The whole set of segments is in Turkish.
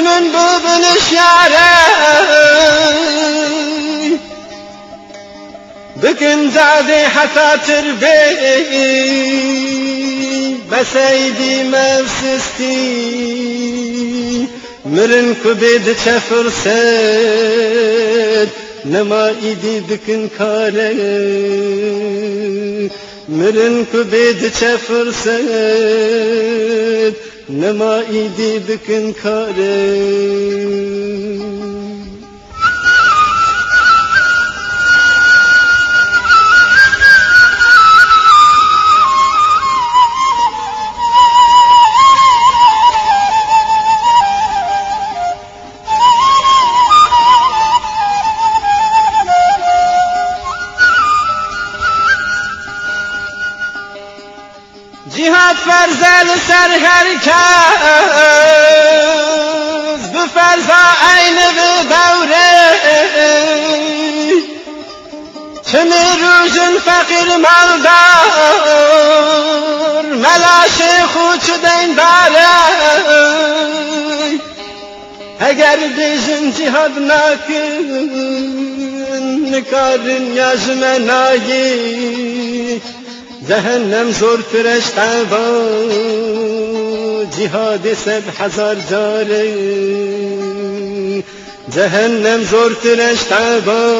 مجنون بابن شعري بكن زعدي حتى تربي مسايدي مفسستي مرن كبد فرصت نما ايدي بكن كاري مرن كبد فرصت Nema idi dikın kare جهاد فرزل سر هر کس به فرزا عین به دوره چنه روزن فقیر مالدار ملاش خود دین داره اگر دیزن جهاد نکن کارن نایی جهنم زور فرش قبا جهاد سب حزار جاری جهنم زور فرش قبا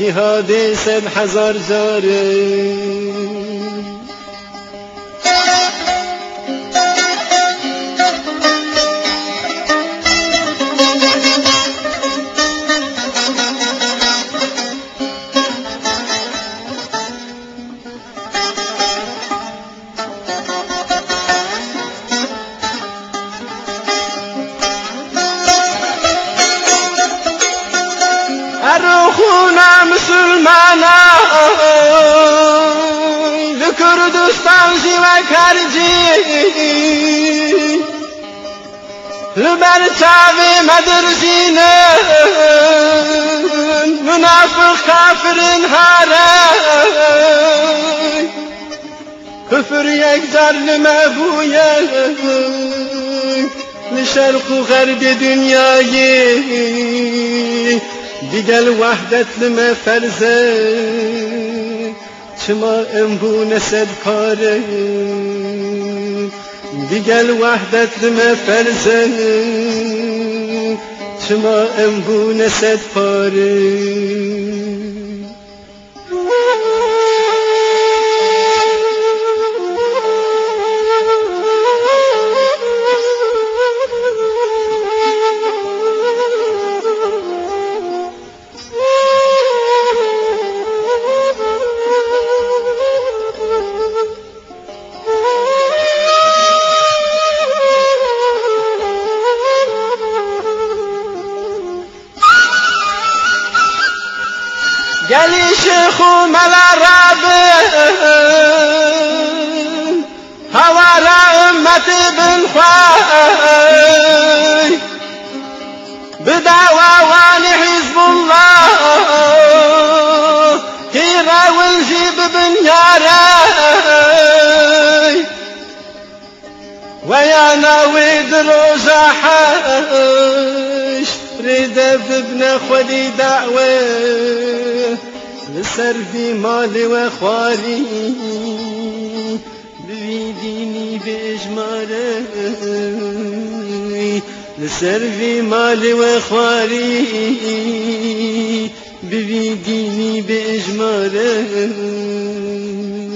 جهاد سب حزار جاری ارخونم مسلمانم به کردستان و کرجی لبر چاوی مدرسینم منافق کافرین هاره کفر یک ظلم ابویم لشرق و غرب دنیایی Digel vahdetlime ferze Çıma embu nesed pare Digel vahdetlime ferze Çıma embu nesed pare قالي شيخو ملا رابي هوا لأمتي بن خواي بدعوى واني حزب الله هيرا والجيب بن ياراي ويا ناوي دروز حاي ابن خدي دعوه لسر في مال و خواری بی دینی به لسر بی مال و خواری بی دینی